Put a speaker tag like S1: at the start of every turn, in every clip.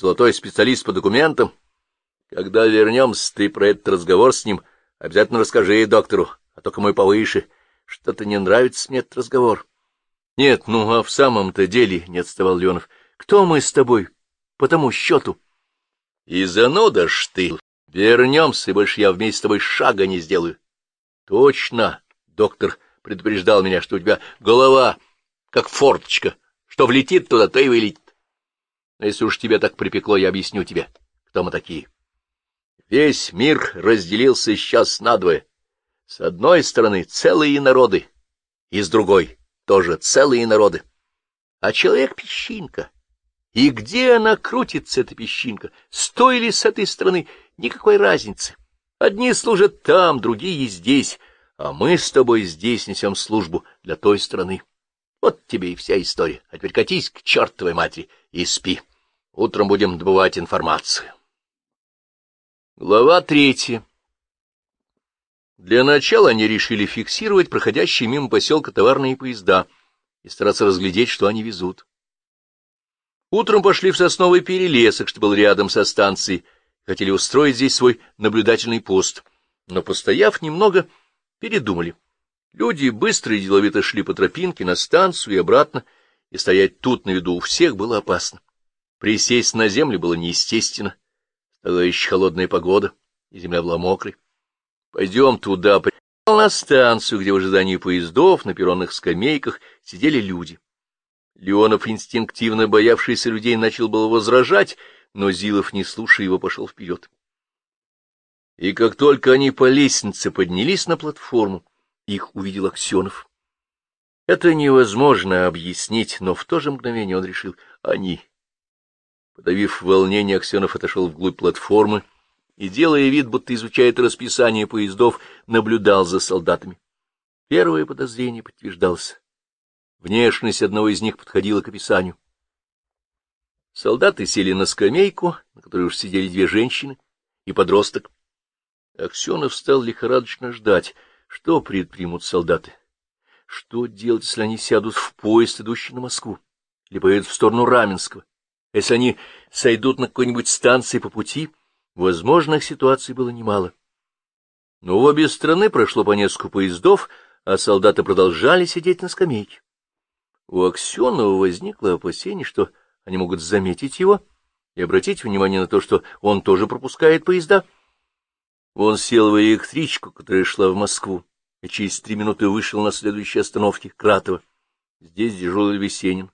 S1: золотой специалист по документам. Когда вернемся, ты про этот разговор с ним обязательно расскажи доктору, а только мой повыше. Что-то не нравится мне этот разговор. — Нет, ну, а в самом-то деле, — не отставал Леонов, — кто мы с тобой по тому счету? — И зануда ж ты. Вернемся, и больше я вместе с тобой шага не сделаю. — Точно, доктор предупреждал меня, что у тебя голова как форточка, что влетит туда, то и вылетит. Но если уж тебя так припекло, я объясню тебе, кто мы такие. Весь мир разделился сейчас надвое. С одной стороны целые народы, и с другой тоже целые народы. А человек — песчинка. И где она крутится, эта песчинка, с той или с этой стороны, никакой разницы. Одни служат там, другие здесь, а мы с тобой здесь несем службу для той страны. Вот тебе и вся история. А теперь катись к чертовой матери и спи. Утром будем добывать информацию. Глава третья. Для начала они решили фиксировать проходящие мимо поселка товарные поезда и стараться разглядеть, что они везут. Утром пошли в сосновый перелесок, что был рядом со станцией, хотели устроить здесь свой наблюдательный пост, но, постояв немного, передумали. Люди быстро и деловито шли по тропинке на станцию и обратно, и стоять тут на виду у всех было опасно. Присесть на землю было неестественно. Стояла еще холодная погода, и земля была мокрой. Пойдем туда. На станцию, где в ожидании поездов на перронных скамейках сидели люди. Леонов, инстинктивно боявшийся людей, начал было возражать, но Зилов, не слушая его, пошел вперед. И как только они по лестнице поднялись на платформу, их увидел Аксенов. Это невозможно объяснить, но в то же мгновение он решил — они. Подавив волнение, Аксенов отошел вглубь платформы и, делая вид, будто изучает расписание поездов, наблюдал за солдатами. Первое подозрение подтверждалось. Внешность одного из них подходила к описанию. Солдаты сели на скамейку, на которой уж сидели две женщины и подросток. Аксенов стал лихорадочно ждать, что предпримут солдаты. Что делать, если они сядут в поезд, идущий на Москву, или поедут в сторону Раменского? Если они сойдут на какой-нибудь станции по пути, возможных ситуаций было немало. Но в обе страны прошло по несколько поездов, а солдаты продолжали сидеть на скамейке. У Аксенова возникло опасение, что они могут заметить его и обратить внимание на то, что он тоже пропускает поезда. Он сел в электричку, которая шла в Москву, и через три минуты вышел на следующей остановке, Кратово. Здесь дежурил Весенин.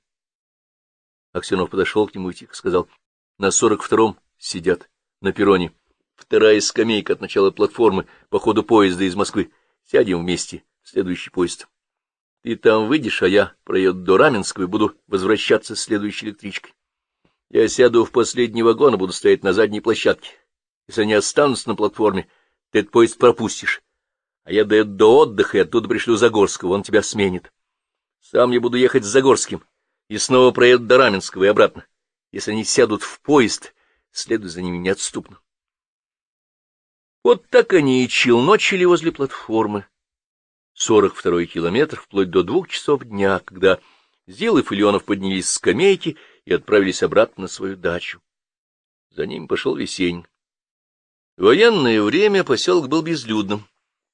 S1: Аксенов подошел к нему и тихо сказал, — на сорок втором сидят, на перроне. Вторая скамейка от начала платформы по ходу поезда из Москвы. Сядем вместе, следующий поезд. Ты там выйдешь, а я проеду до Раменского и буду возвращаться с следующей электричкой. Я сяду в последний вагон и буду стоять на задней площадке. Если они останутся на платформе, ты этот поезд пропустишь. А я дойду до отдыха и оттуда пришлю Загорского, он тебя сменит. Сам я буду ехать с Загорским и снова проеду до Раменского и обратно. Если они сядут в поезд, следуй за ними неотступно. Вот так они и челночили возле платформы. Сорок второй километр, вплоть до двух часов дня, когда Зилов и Леонов поднялись с скамейки и отправились обратно на свою дачу. За ним пошел Весенин. В военное время поселок был безлюдным,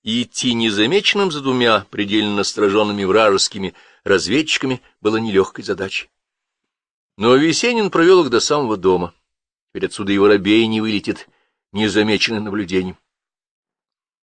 S1: и идти незамеченным за двумя предельно настороженными вражескими разведчиками было нелегкой задачей. Но Весенин провел их до самого дома. Теперь отсюда и воробей не вылетит, незамеченный наблюдением.